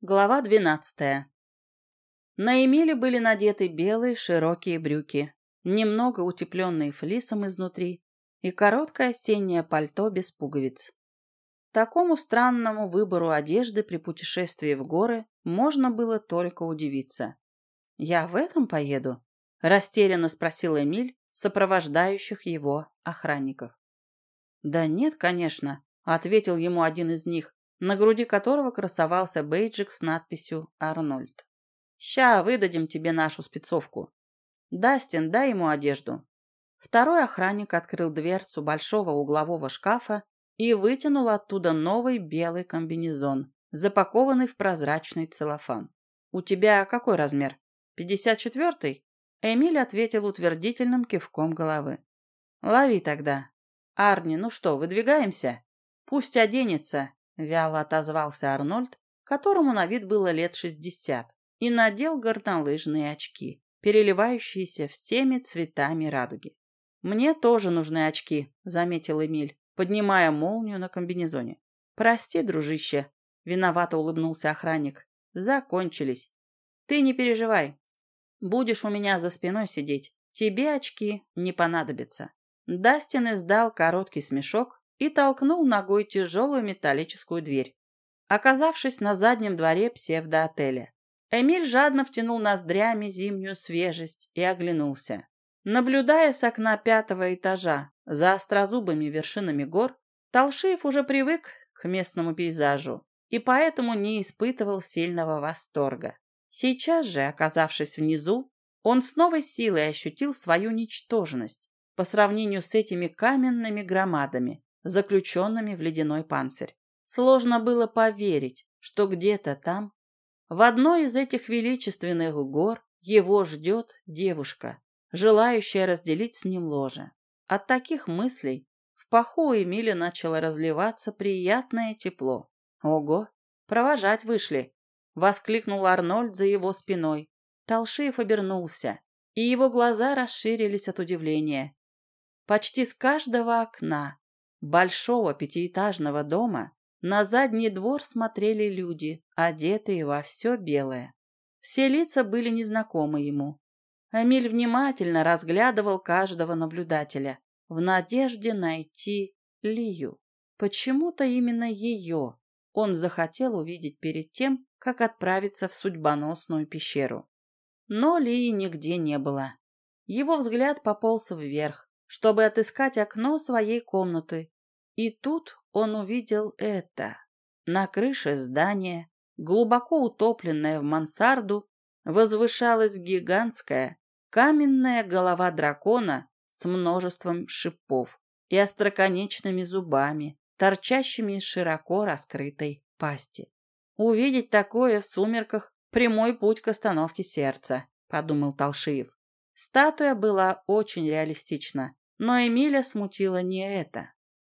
Глава двенадцатая. На Эмиле были надеты белые широкие брюки, немного утепленные флисом изнутри и короткое осеннее пальто без пуговиц. Такому странному выбору одежды при путешествии в горы можно было только удивиться. «Я в этом поеду?» – растерянно спросил Эмиль, сопровождающих его охранников. «Да нет, конечно», – ответил ему один из них, на груди которого красовался бейджик с надписью «Арнольд». «Ща выдадим тебе нашу спецовку. Дастин, дай ему одежду». Второй охранник открыл дверцу большого углового шкафа и вытянул оттуда новый белый комбинезон, запакованный в прозрачный целлофан. «У тебя какой размер? 54-й?» Эмиль ответил утвердительным кивком головы. «Лови тогда. Арни, ну что, выдвигаемся? Пусть оденется, Вяло отозвался Арнольд, которому на вид было лет шестьдесят, и надел горнолыжные очки, переливающиеся всеми цветами радуги. «Мне тоже нужны очки», — заметил Эмиль, поднимая молнию на комбинезоне. «Прости, дружище», — виновато улыбнулся охранник. «Закончились. Ты не переживай. Будешь у меня за спиной сидеть. Тебе очки не понадобятся». Дастин издал короткий смешок, и толкнул ногой тяжелую металлическую дверь. Оказавшись на заднем дворе псевдоотеля, Эмиль жадно втянул ноздрями зимнюю свежесть и оглянулся. Наблюдая с окна пятого этажа за острозубыми вершинами гор, Толшиев уже привык к местному пейзажу и поэтому не испытывал сильного восторга. Сейчас же, оказавшись внизу, он с новой силой ощутил свою ничтожность по сравнению с этими каменными громадами, заключенными в ледяной панцирь. Сложно было поверить, что где-то там, в одной из этих величественных гор, его ждет девушка, желающая разделить с ним ложе. От таких мыслей в паху Эмили начало разливаться приятное тепло. «Ого! Провожать вышли!» — воскликнул Арнольд за его спиной. Толшиев обернулся, и его глаза расширились от удивления. Почти с каждого окна большого пятиэтажного дома на задний двор смотрели люди, одетые во все белое. Все лица были незнакомы ему. Амиль внимательно разглядывал каждого наблюдателя в надежде найти Лию. Почему-то именно ее он захотел увидеть перед тем, как отправиться в судьбоносную пещеру. Но Лии нигде не было. Его взгляд пополз вверх, чтобы отыскать окно своей комнаты. И тут он увидел это. На крыше здания, глубоко утопленная в мансарду, возвышалась гигантская каменная голова дракона с множеством шипов и остроконечными зубами, торчащими из широко раскрытой пасти. Увидеть такое в сумерках – прямой путь к остановке сердца, подумал Толшиев. Статуя была очень реалистична, но Эмиля смутила не это.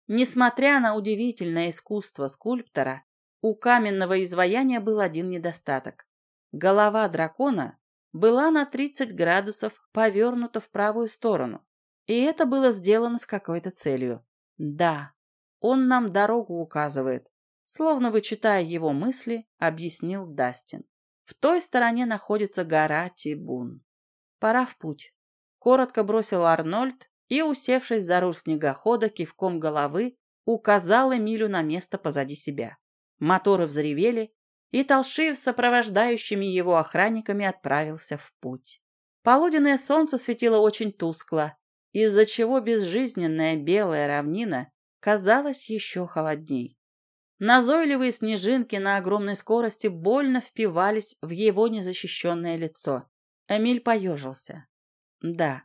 Несмотря на удивительное искусство скульптора, у каменного изваяния был один недостаток. Голова дракона была на 30 градусов повернута в правую сторону, и это было сделано с какой-то целью. Да, он нам дорогу указывает, словно бы читая его мысли, объяснил Дастин. В той стороне находится гора Тибун. Пора в путь. Коротко бросил Арнольд и, усевшись за руль снегохода, кивком головы указал Эмилю на место позади себя. Моторы взревели, и Толшиев с сопровождающими его охранниками отправился в путь. Полуденное солнце светило очень тускло, из-за чего безжизненная белая равнина казалась еще холодней. Назойливые снежинки на огромной скорости больно впивались в его незащищенное лицо. Эмиль поежился. Да,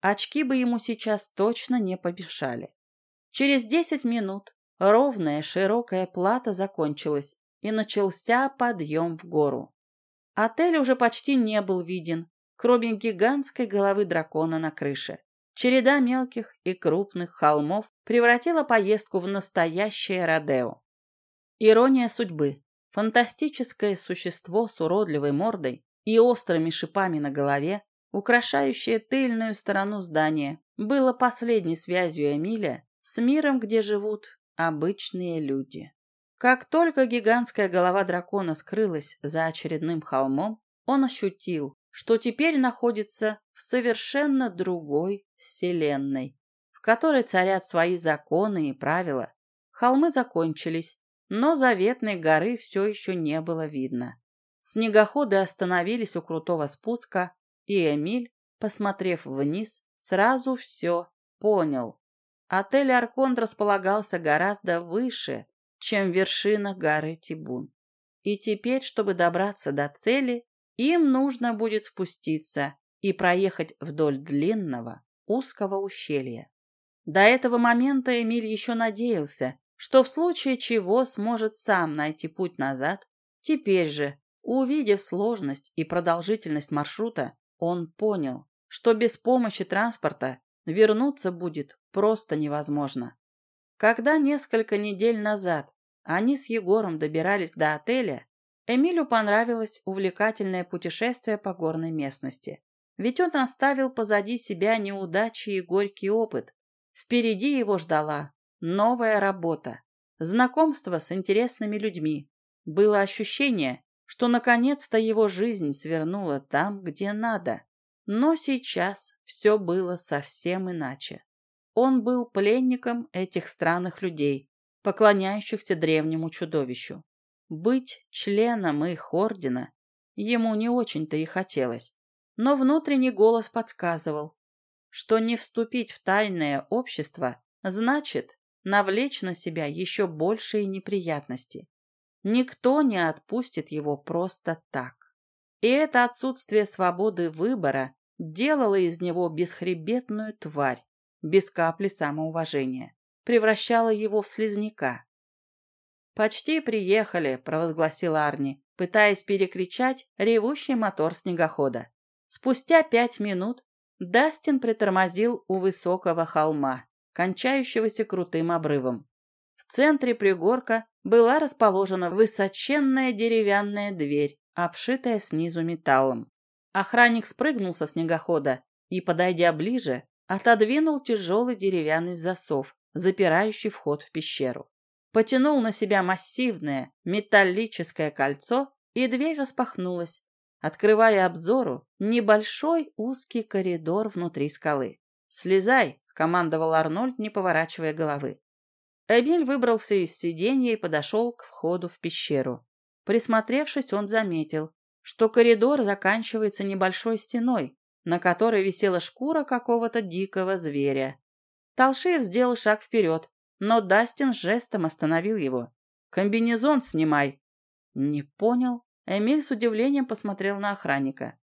Очки бы ему сейчас точно не помешали. Через десять минут ровная широкая плата закончилась, и начался подъем в гору. Отель уже почти не был виден, кроме гигантской головы дракона на крыше. Череда мелких и крупных холмов превратила поездку в настоящее Родео. Ирония судьбы. Фантастическое существо с уродливой мордой и острыми шипами на голове украшающее тыльную сторону здания, было последней связью Эмиля с миром, где живут обычные люди. Как только гигантская голова дракона скрылась за очередным холмом, он ощутил, что теперь находится в совершенно другой вселенной, в которой царят свои законы и правила. Холмы закончились, но заветной горы все еще не было видно. Снегоходы остановились у крутого спуска, и Эмиль, посмотрев вниз, сразу все понял. Отель «Аркон» располагался гораздо выше, чем вершина горы Тибун. И теперь, чтобы добраться до цели, им нужно будет спуститься и проехать вдоль длинного, узкого ущелья. До этого момента Эмиль еще надеялся, что в случае чего сможет сам найти путь назад. Теперь же, увидев сложность и продолжительность маршрута, он понял, что без помощи транспорта вернуться будет просто невозможно. Когда несколько недель назад они с Егором добирались до отеля, Эмилю понравилось увлекательное путешествие по горной местности. Ведь он оставил позади себя неудачи и горький опыт. Впереди его ждала новая работа, знакомство с интересными людьми. Было ощущение, что наконец-то его жизнь свернула там, где надо. Но сейчас все было совсем иначе. Он был пленником этих странных людей, поклоняющихся древнему чудовищу. Быть членом их ордена ему не очень-то и хотелось, но внутренний голос подсказывал, что не вступить в тайное общество значит навлечь на себя еще большие неприятности. Никто не отпустит его просто так. И это отсутствие свободы выбора делало из него бесхребетную тварь, без капли самоуважения, превращала его в слизняка. «Почти приехали», — провозгласила Арни, пытаясь перекричать ревущий мотор снегохода. Спустя пять минут Дастин притормозил у высокого холма, кончающегося крутым обрывом. В центре пригорка была расположена высоченная деревянная дверь, обшитая снизу металлом. Охранник спрыгнул со снегохода и, подойдя ближе, отодвинул тяжелый деревянный засов, запирающий вход в пещеру. Потянул на себя массивное металлическое кольцо, и дверь распахнулась, открывая обзору небольшой узкий коридор внутри скалы. «Слезай!» — скомандовал Арнольд, не поворачивая головы. Эмиль выбрался из сиденья и подошел к входу в пещеру. Присмотревшись, он заметил, что коридор заканчивается небольшой стеной, на которой висела шкура какого-то дикого зверя. Толшеев сделал шаг вперед, но Дастин жестом остановил его. «Комбинезон снимай!» «Не понял?» Эмиль с удивлением посмотрел на охранника.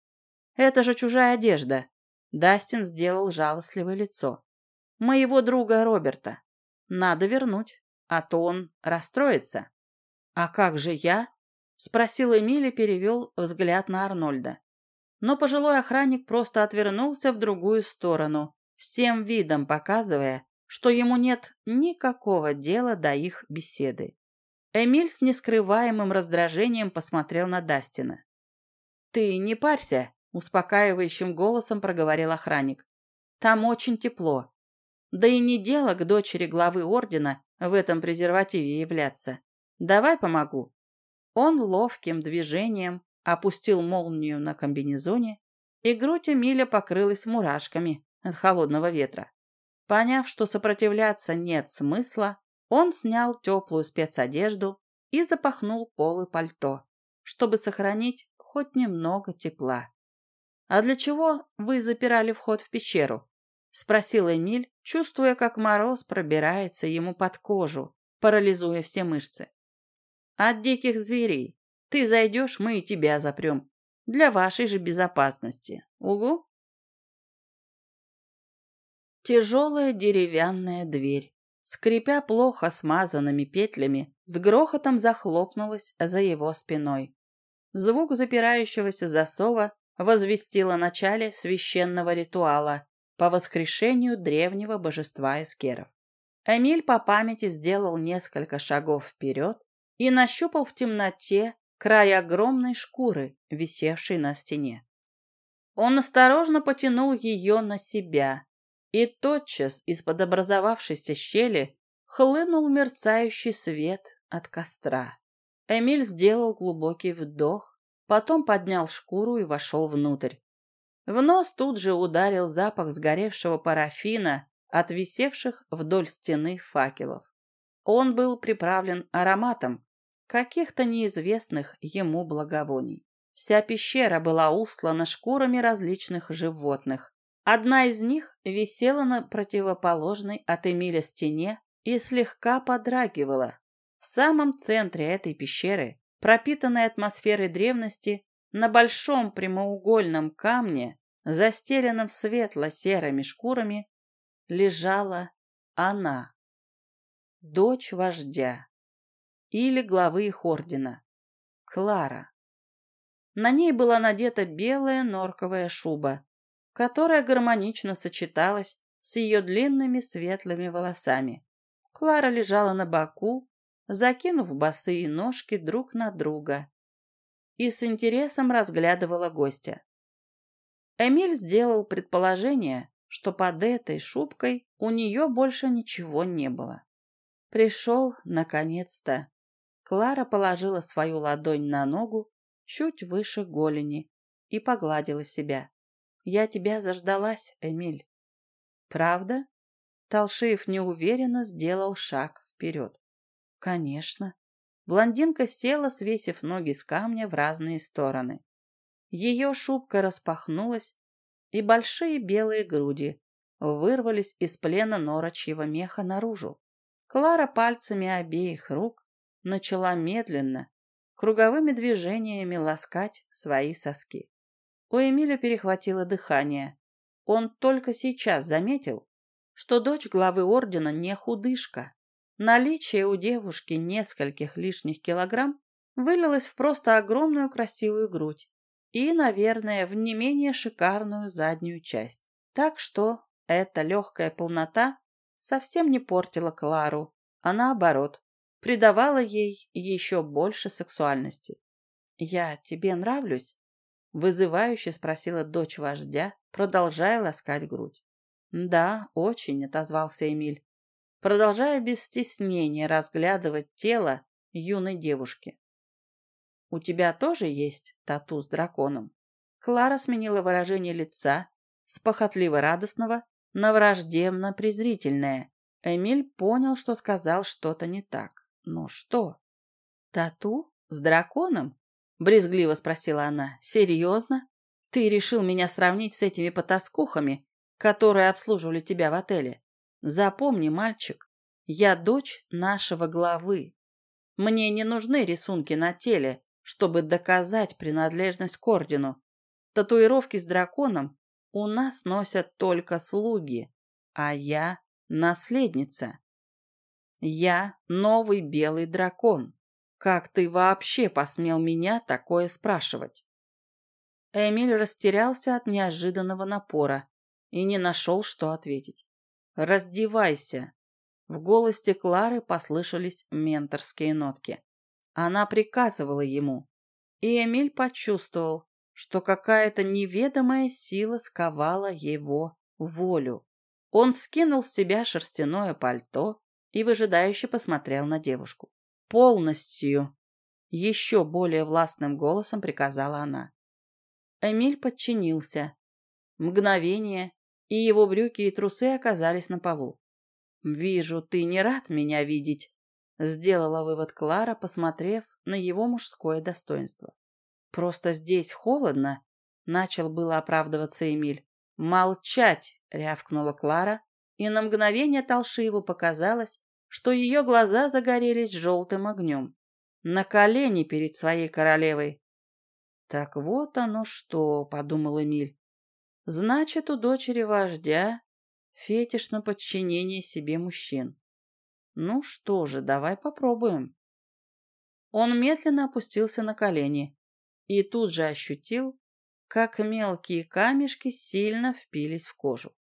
«Это же чужая одежда!» Дастин сделал жалостливое лицо. «Моего друга Роберта. Надо вернуть, а то он расстроится». «А как же я?» — спросил Эмиль и перевел взгляд на Арнольда. Но пожилой охранник просто отвернулся в другую сторону, всем видом показывая, что ему нет никакого дела до их беседы. Эмиль с нескрываемым раздражением посмотрел на Дастина. «Ты не парься», — успокаивающим голосом проговорил охранник. «Там очень тепло. Да и не дело к дочери главы ордена в этом презервативе являться. Давай помогу». Он ловким движением опустил молнию на комбинезоне, и грудь Эмиля покрылась мурашками от холодного ветра. Поняв, что сопротивляться нет смысла, он снял теплую спецодежду и запахнул полы пальто, чтобы сохранить хоть немного тепла. «А для чего вы запирали вход в пещеру?» — спросил Эмиль, чувствуя, как мороз пробирается ему под кожу, парализуя все мышцы. «От диких зверей. Ты зайдешь, мы и тебя запрем. Для вашей же безопасности. Угу?» Тяжелая деревянная дверь скрипя плохо смазанными петлями, с грохотом захлопнулась за его спиной. Звук запирающегося засова возвестил о начале священного ритуала по воскрешению древнего божества эскеров. Эмиль по памяти сделал несколько шагов вперед и нащупал в темноте край огромной шкуры, висевшей на стене. Он осторожно потянул ее на себя, и тотчас из-под образовавшейся щели хлынул мерцающий свет от костра. Эмиль сделал глубокий вдох, потом поднял шкуру и вошел внутрь. В нос тут же ударил запах сгоревшего парафина от висевших вдоль стены факелов. Он был приправлен ароматом каких-то неизвестных ему благовоний. Вся пещера была устлана шкурами различных животных. Одна из них висела на противоположной от Эмиля стене и слегка подрагивала. В самом центре этой пещеры, пропитанной атмосферой древности, на большом прямоугольном камне, застеленном светло-серыми шкурами, лежала она, дочь вождя или главы их ордена, Клара. На ней была надета белая норковая шуба, которая гармонично сочеталась с ее длинными светлыми волосами. Клара лежала на боку, закинув босые ножки друг на друга, и с интересом разглядывала гостя. Эмиль сделал предположение, что под этой шубкой у нее больше ничего не было. Пришел, наконец-то. Клара положила свою ладонь на ногу чуть выше голени и погладила себя. «Я тебя заждалась, Эмиль». «Правда?» Толшеев неуверенно сделал шаг вперед. «Конечно». Блондинка села, свесив ноги с камня в разные стороны. Ее шубка распахнулась, и большие белые груди вырвались из плена норочьего меха наружу. Клара пальцами обеих рук начала медленно, круговыми движениями ласкать свои соски. У Эмиля перехватило дыхание. Он только сейчас заметил, что дочь главы ордена не худышка. Наличие у девушки нескольких лишних килограмм вылилось в просто огромную красивую грудь и, наверное, в не менее шикарную заднюю часть. Так что эта легкая полнота совсем не портила Клару, а наоборот, придавала ей еще больше сексуальности. «Я тебе нравлюсь?» — вызывающе спросила дочь вождя, продолжая ласкать грудь. «Да, очень», — отозвался Эмиль продолжая без стеснения разглядывать тело юной девушки. «У тебя тоже есть тату с драконом?» Клара сменила выражение лица с похотливо-радостного на враждебно-презрительное. Эмиль понял, что сказал что-то не так. «Ну что?» «Тату? С драконом?» — брезгливо спросила она. «Серьезно? Ты решил меня сравнить с этими потаскухами, которые обслуживали тебя в отеле? Запомни, мальчик, я дочь нашего главы. Мне не нужны рисунки на теле, чтобы доказать принадлежность к ордену. Татуировки с драконом у нас носят только слуги, а я наследница. Я новый белый дракон. Как ты вообще посмел меня такое спрашивать? Эмиль растерялся от неожиданного напора и не нашел, что ответить. «Раздевайся!» В голосе Клары послышались менторские нотки. Она приказывала ему, и Эмиль почувствовал, что какая-то неведомая сила сковала его волю. Он скинул с себя шерстяное пальто и выжидающе посмотрел на девушку. «Полностью!» Еще более властным голосом приказала она. Эмиль подчинился. Мгновение, и его брюки и трусы оказались на полу. «Вижу, ты не рад меня видеть», — сделала вывод Клара, посмотрев на его мужское достоинство. «Просто здесь холодно», — начал было оправдываться Эмиль. «Молчать!» — рявкнула Клара, и на мгновение Толшиеву показалось, что ее глаза загорелись желтым огнем. На колени перед своей королевой. «Так вот оно что», — подумал Эмиль. Значит, у дочери вождя фетиш на подчинение себе мужчин. Ну что же, давай попробуем. Он медленно опустился на колени и тут же ощутил, как мелкие камешки сильно впились в кожу.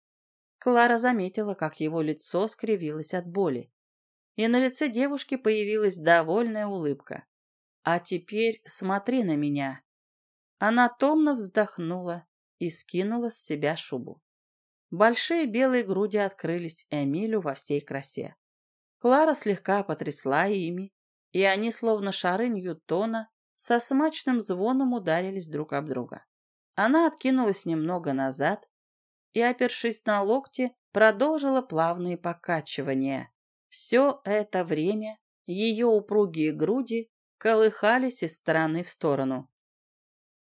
Клара заметила, как его лицо скривилось от боли, и на лице девушки появилась довольная улыбка. «А теперь смотри на меня». Она томно вздохнула и скинула с себя шубу. Большие белые груди открылись Эмилю во всей красе. Клара слегка потрясла ими, и они, словно шары Ньютона, со смачным звоном ударились друг об друга. Она откинулась немного назад и, опершись на локти, продолжила плавные покачивания. Все это время ее упругие груди колыхались из стороны в сторону.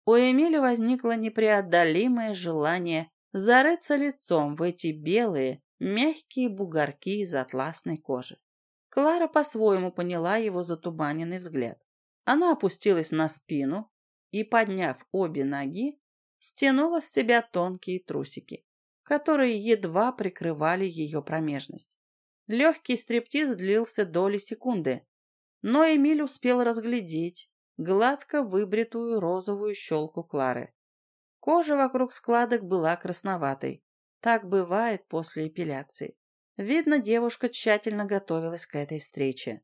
У Эмили возникло непреодолимое желание зарыться лицом в эти белые, мягкие бугорки из атласной кожи. Клара по-своему поняла его затуманенный взгляд. Она опустилась на спину и, подняв обе ноги, стянула с себя тонкие трусики, которые едва прикрывали ее промежность. Легкий стриптиз длился доли секунды, но Эмиль успел разглядеть гладко выбритую розовую щелку Клары. Кожа вокруг складок была красноватой. Так бывает после эпиляции. Видно, девушка тщательно готовилась к этой встрече.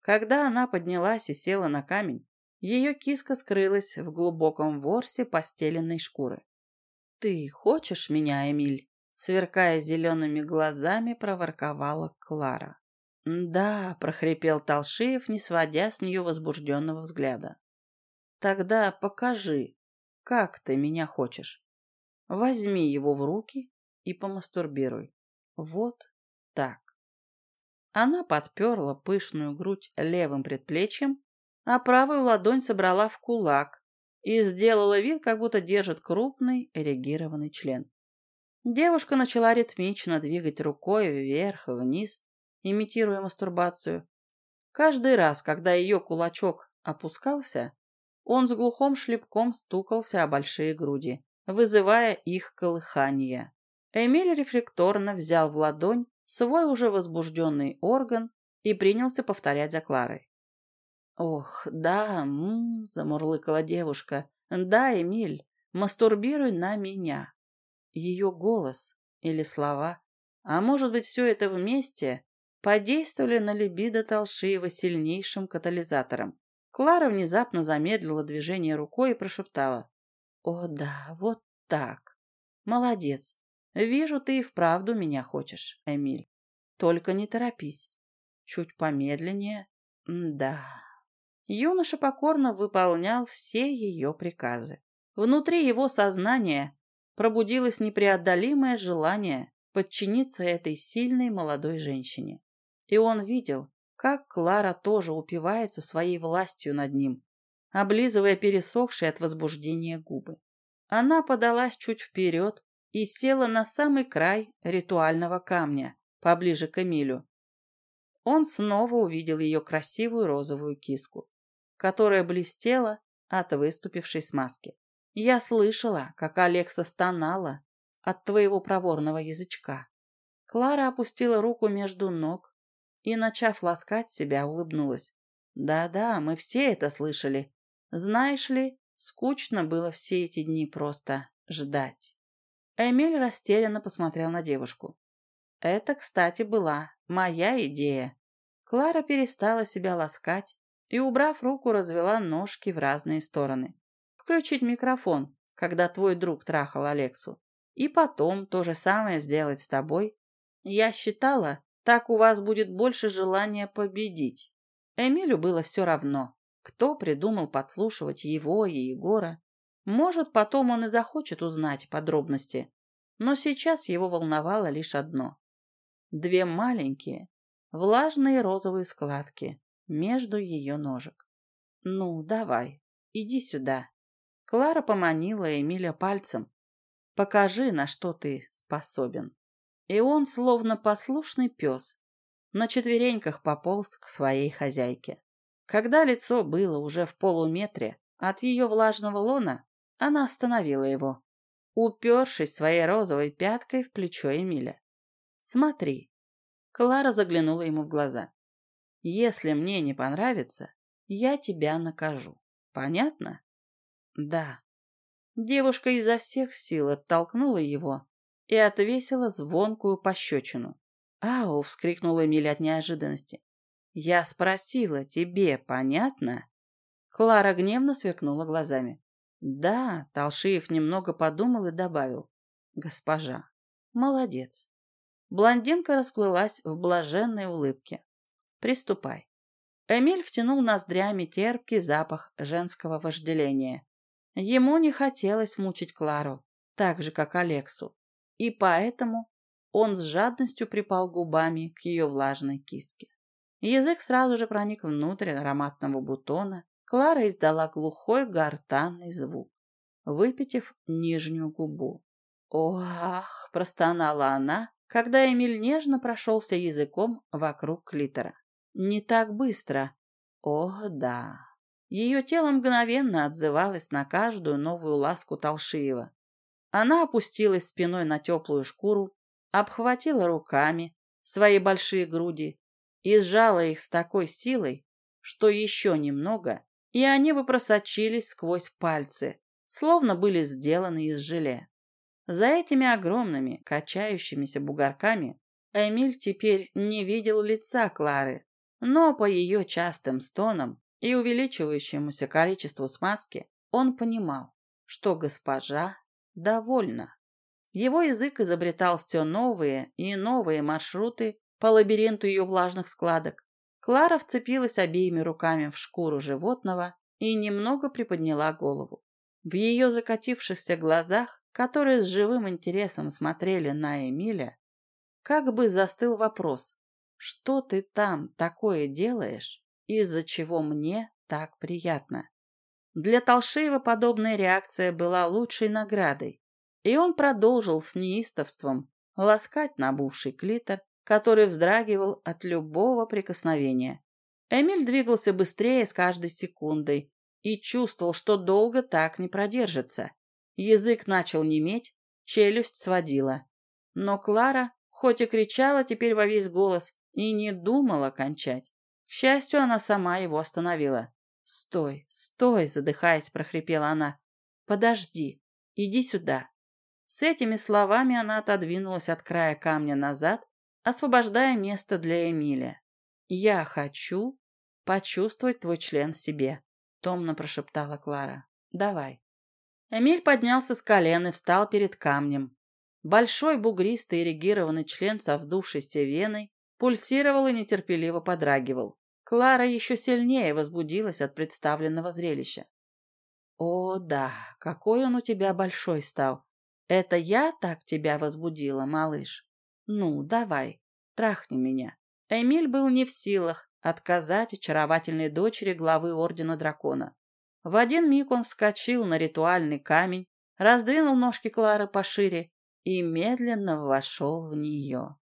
Когда она поднялась и села на камень, ее киска скрылась в глубоком ворсе постеленной шкуры. «Ты хочешь меня, Эмиль?» Сверкая зелеными глазами, проворковала Клара. «Да», — прохрипел Толшиев, не сводя с нее возбужденного взгляда. «Тогда покажи, как ты меня хочешь. Возьми его в руки и помастурбируй. Вот так». Она подперла пышную грудь левым предплечьем, а правую ладонь собрала в кулак и сделала вид, как будто держит крупный эрегированный член. Девушка начала ритмично двигать рукой вверх и вниз, имитируя мастурбацию. Каждый раз, когда ее кулачок опускался, он с глухом шлепком стукался о большие груди, вызывая их колыхание. Эмиль рефлекторно взял в ладонь свой уже возбужденный орган и принялся повторять за Кларой. «Ох, да, м -м", замурлыкала девушка. «Да, Эмиль, мастурбируй на меня». Ее голос или слова, а может быть все это вместе, подействовали на либидо Толшиева сильнейшим катализатором. Клара внезапно замедлила движение рукой и прошептала. «О да, вот так. Молодец. Вижу, ты и вправду меня хочешь, Эмиль. Только не торопись. Чуть помедленнее. да». Юноша покорно выполнял все ее приказы. Внутри его сознания пробудилось непреодолимое желание подчиниться этой сильной молодой женщине. И он видел, как Клара тоже упивается своей властью над ним, облизывая пересохшие от возбуждения губы. Она подалась чуть вперед и села на самый край ритуального камня, поближе к Эмилю. Он снова увидел ее красивую розовую киску, которая блестела от выступившей смазки. «Я слышала, как Алекса стонала от твоего проворного язычка». Клара опустила руку между ног, и, начав ласкать себя, улыбнулась. «Да-да, мы все это слышали. Знаешь ли, скучно было все эти дни просто ждать». Эмиль растерянно посмотрел на девушку. «Это, кстати, была моя идея». Клара перестала себя ласкать и, убрав руку, развела ножки в разные стороны. «Включить микрофон, когда твой друг трахал Алексу. И потом то же самое сделать с тобой. Я считала, так у вас будет больше желания победить. Эмилю было все равно, кто придумал подслушивать его и Егора. Может, потом он и захочет узнать подробности, но сейчас его волновало лишь одно. Две маленькие, влажные розовые складки между ее ножек. «Ну, давай, иди сюда». Клара поманила Эмиля пальцем. «Покажи, на что ты способен». И он, словно послушный пес, на четвереньках пополз к своей хозяйке. Когда лицо было уже в полуметре от ее влажного лона, она остановила его, упершись своей розовой пяткой в плечо Эмиля. «Смотри». Клара заглянула ему в глаза. «Если мне не понравится, я тебя накажу. Понятно?» «Да». Девушка изо всех сил оттолкнула его и отвесила звонкую пощечину. «Ау!» — вскрикнул Эмиль от неожиданности. «Я спросила, тебе понятно?» Клара гневно сверкнула глазами. «Да», — Толшиев немного подумал и добавил. «Госпожа, молодец». Блондинка расплылась в блаженной улыбке. «Приступай». Эмиль втянул ноздрями терпкий запах женского вожделения. Ему не хотелось мучить Клару, так же, как Алексу, и поэтому он с жадностью припал губами к ее влажной киске. Язык сразу же проник внутрь ароматного бутона. Клара издала глухой гортанный звук, выпитив нижнюю губу. «Ох!» – простонала она, когда Эмиль нежно прошелся языком вокруг клитора. «Не так быстро!» «Ох, да!» Ее тело мгновенно отзывалось на каждую новую ласку Толшиева. Она опустилась спиной на теплую шкуру, обхватила руками свои большие груди и сжала их с такой силой, что еще немного, и они бы просочились сквозь пальцы, словно были сделаны из желе. За этими огромными, качающимися бугорками Эмиль теперь не видел лица Клары, но по ее частым стонам и увеличивающемуся количеству смазки он понимал, что госпожа довольна. Его язык изобретал все новые и новые маршруты по лабиринту ее влажных складок. Клара вцепилась обеими руками в шкуру животного и немного приподняла голову. В ее закатившихся глазах, которые с живым интересом смотрели на Эмиля, как бы застыл вопрос, что ты там такое делаешь, из-за чего мне так приятно? Для Толшеева подобная реакция была лучшей наградой, и он продолжил с неистовством ласкать набувший клитор, который вздрагивал от любого прикосновения. Эмиль двигался быстрее с каждой секундой и чувствовал, что долго так не продержится. Язык начал неметь, челюсть сводила. Но Клара, хоть и кричала теперь во весь голос, и не думала кончать. К счастью, она сама его остановила. «Стой, стой!» – задыхаясь, прохрипела она. «Подожди, иди сюда». С этими словами она отодвинулась от края камня назад, освобождая место для Эмиля. «Я хочу почувствовать твой член в себе», — томно прошептала Клара. «Давай». Эмиль поднялся с колен и встал перед камнем. Большой бугристый эрегированный член со вздувшейся веной пульсировал и нетерпеливо подрагивал. Клара еще сильнее возбудилась от представленного зрелища. «О, да, какой он у тебя большой стал! Это я так тебя возбудила, малыш? Ну, давай, трахни меня». Эмиль был не в силах отказать очаровательной дочери главы Ордена Дракона. В один миг он вскочил на ритуальный камень, раздвинул ножки Клары пошире и медленно вошел в нее.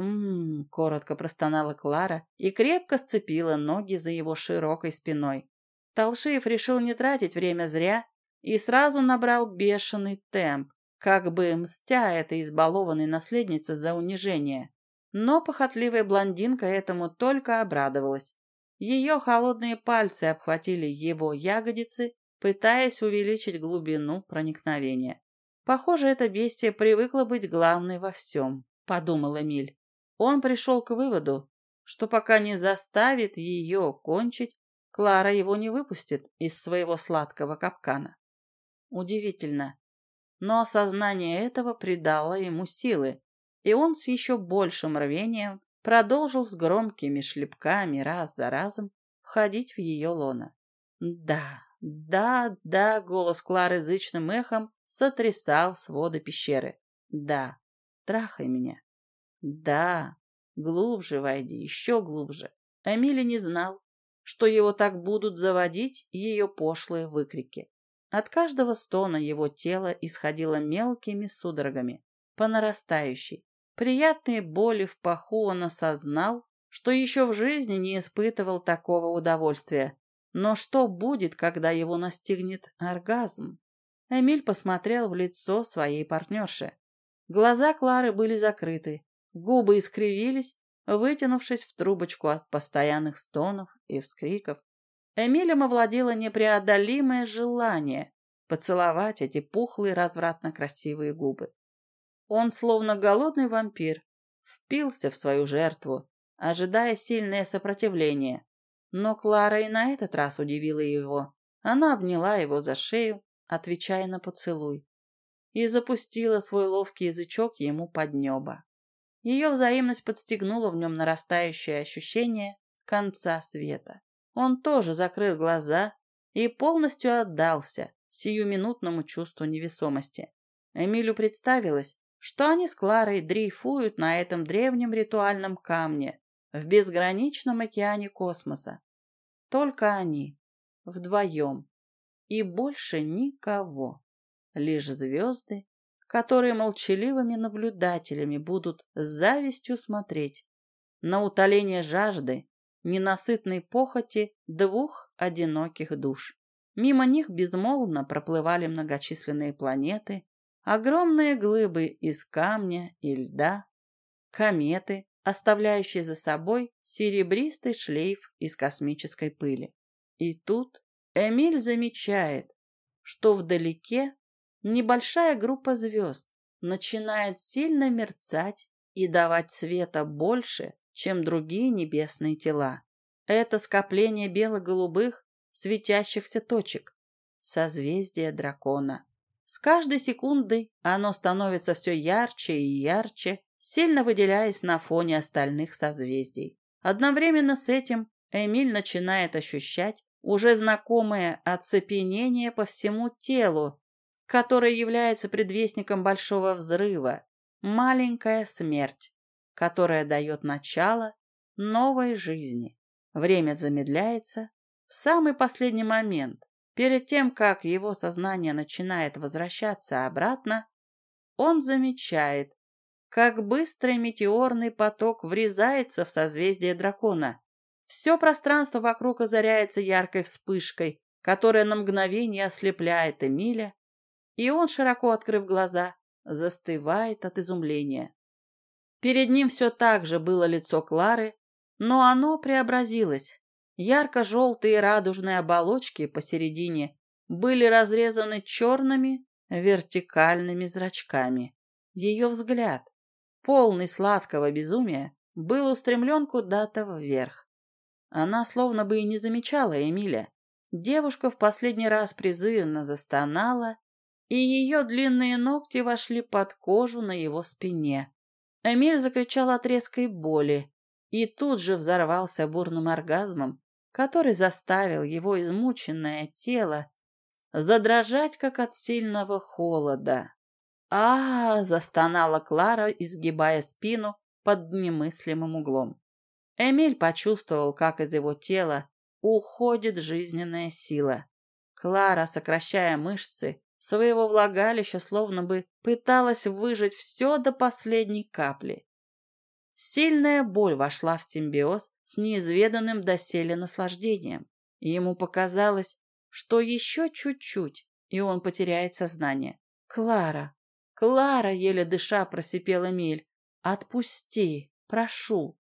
«М-м-м», коротко простонала Клара и крепко сцепила ноги за его широкой спиной. Толшиев решил не тратить время зря и сразу набрал бешеный темп, как бы мстя этой избалованной наследнице за унижение. Но похотливая блондинка этому только обрадовалась. Ее холодные пальцы обхватили его ягодицы, пытаясь увеличить глубину проникновения. Похоже, это бестия привыкла быть главной во всем, подумал Эмиль. Он пришел к выводу, что пока не заставит ее кончить, Клара его не выпустит из своего сладкого капкана. Удивительно. Но осознание этого придало ему силы, и он с еще большим рвением продолжил с громкими шлепками раз за разом входить в ее лоно. Да, да, да, голос Клары зычным эхом сотрясал своды пещеры. Да, трахай меня. Да, глубже войди, еще глубже. Эмили не знал, что его так будут заводить ее пошлые выкрики. От каждого стона его тело исходило мелкими судорогами, по нарастающей. Приятные боли в паху он осознал, что еще в жизни не испытывал такого удовольствия. Но что будет, когда его настигнет оргазм? Эмиль посмотрел в лицо своей партнерши. Глаза Клары были закрыты, Губы искривились, вытянувшись в трубочку от постоянных стонов и вскриков. Эмилем овладело непреодолимое желание поцеловать эти пухлые развратно красивые губы. Он, словно голодный вампир, впился в свою жертву, ожидая сильное сопротивление. Но Клара и на этот раз удивила его. Она обняла его за шею, отвечая на поцелуй, и запустила свой ловкий язычок ему под небо. Ее взаимность подстегнула в нем нарастающее ощущение конца света. Он тоже закрыл глаза и полностью отдался сиюминутному чувству невесомости. Эмилю представилось, что они с Кларой дрейфуют на этом древнем ритуальном камне в безграничном океане космоса. Только они, вдвоем, и больше никого. Лишь звезды, которые молчаливыми наблюдателями будут с завистью смотреть на утоление жажды, ненасытной похоти двух одиноких душ. Мимо них безмолвно проплывали многочисленные планеты, огромные глыбы из камня и льда, кометы, оставляющие за собой серебристый шлейф из космической пыли. И тут Эмиль замечает, что вдалеке небольшая группа звезд начинает сильно мерцать и давать света больше, чем другие небесные тела. Это скопление бело-голубых светящихся точек, созвездие дракона. С каждой секундой оно становится все ярче и ярче, сильно выделяясь на фоне остальных созвездий. Одновременно с этим Эмиль начинает ощущать уже знакомое оцепенение по всему телу, которое является предвестником большого взрыва, маленькая смерть, которая дает начало новой жизни. Время замедляется в самый последний момент, перед тем, как его сознание начинает возвращаться обратно, он замечает, как быстрый метеорный поток врезается в созвездие дракона. Все пространство вокруг озаряется яркой вспышкой, которая на мгновение ослепляет Эмиля, и он, широко открыв глаза, застывает от изумления. Перед ним все так же было лицо Клары, но оно преобразилось. Ярко-желтые радужные оболочки посередине были разрезаны черными вертикальными зрачками. Ее взгляд, полный сладкого безумия, был устремлен куда-то вверх. Она словно бы и не замечала Эмиля. Девушка в последний раз призывно застонала, и ее длинные ногти вошли под кожу на его спине. Эмиль закричал от резкой боли и тут же взорвался бурным оргазмом, который заставил его измученное тело задрожать, как от сильного холода. а, -а, -а застонала Клара, изгибая спину под немыслимым углом. Эмиль почувствовал, как из его тела уходит жизненная сила. Клара, сокращая мышцы своего влагалища, словно бы пыталась выжать все до последней капли. Сильная боль вошла в симбиоз с неизведанным доселе наслаждением. И ему показалось, что еще чуть-чуть, и он потеряет сознание. «Клара! Клара!» — еле дыша просипел Эмиль. «Отпусти! Прошу!»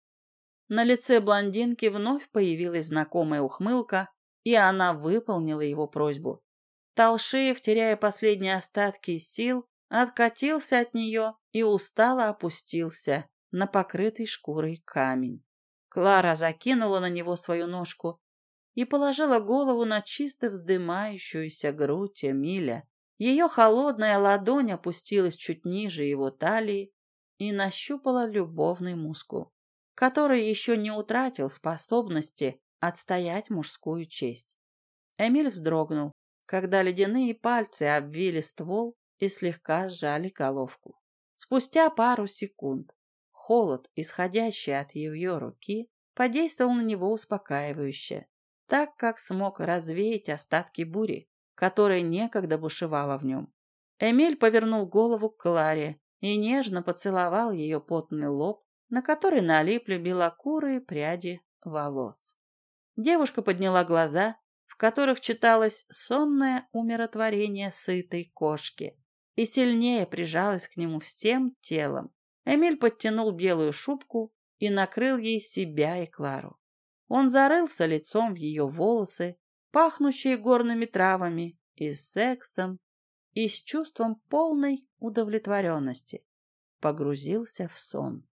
На лице блондинки вновь появилась знакомая ухмылка, и она выполнила его просьбу. Толшеев, теряя последние остатки сил, откатился от нее и устало опустился на покрытый шкурой камень. Клара закинула на него свою ножку и положила голову на чисто вздымающуюся грудь Эмиля. Ее холодная ладонь опустилась чуть ниже его талии и нащупала любовный мускул который еще не утратил способности отстоять мужскую честь. Эмиль вздрогнул, когда ледяные пальцы обвили ствол и слегка сжали головку. Спустя пару секунд холод, исходящий от ее руки, подействовал на него успокаивающе, так как смог развеять остатки бури, которая некогда бушевала в нем. Эмиль повернул голову к Кларе и нежно поцеловал ее потный лоб, на который налипли белокурые пряди волос. Девушка подняла глаза, в которых читалось сонное умиротворение сытой кошки, и сильнее прижалась к нему всем телом. Эмиль подтянул белую шубку и накрыл ей себя и Клару. Он зарылся лицом в ее волосы, пахнущие горными травами, и сексом, и с чувством полной удовлетворенности погрузился в сон.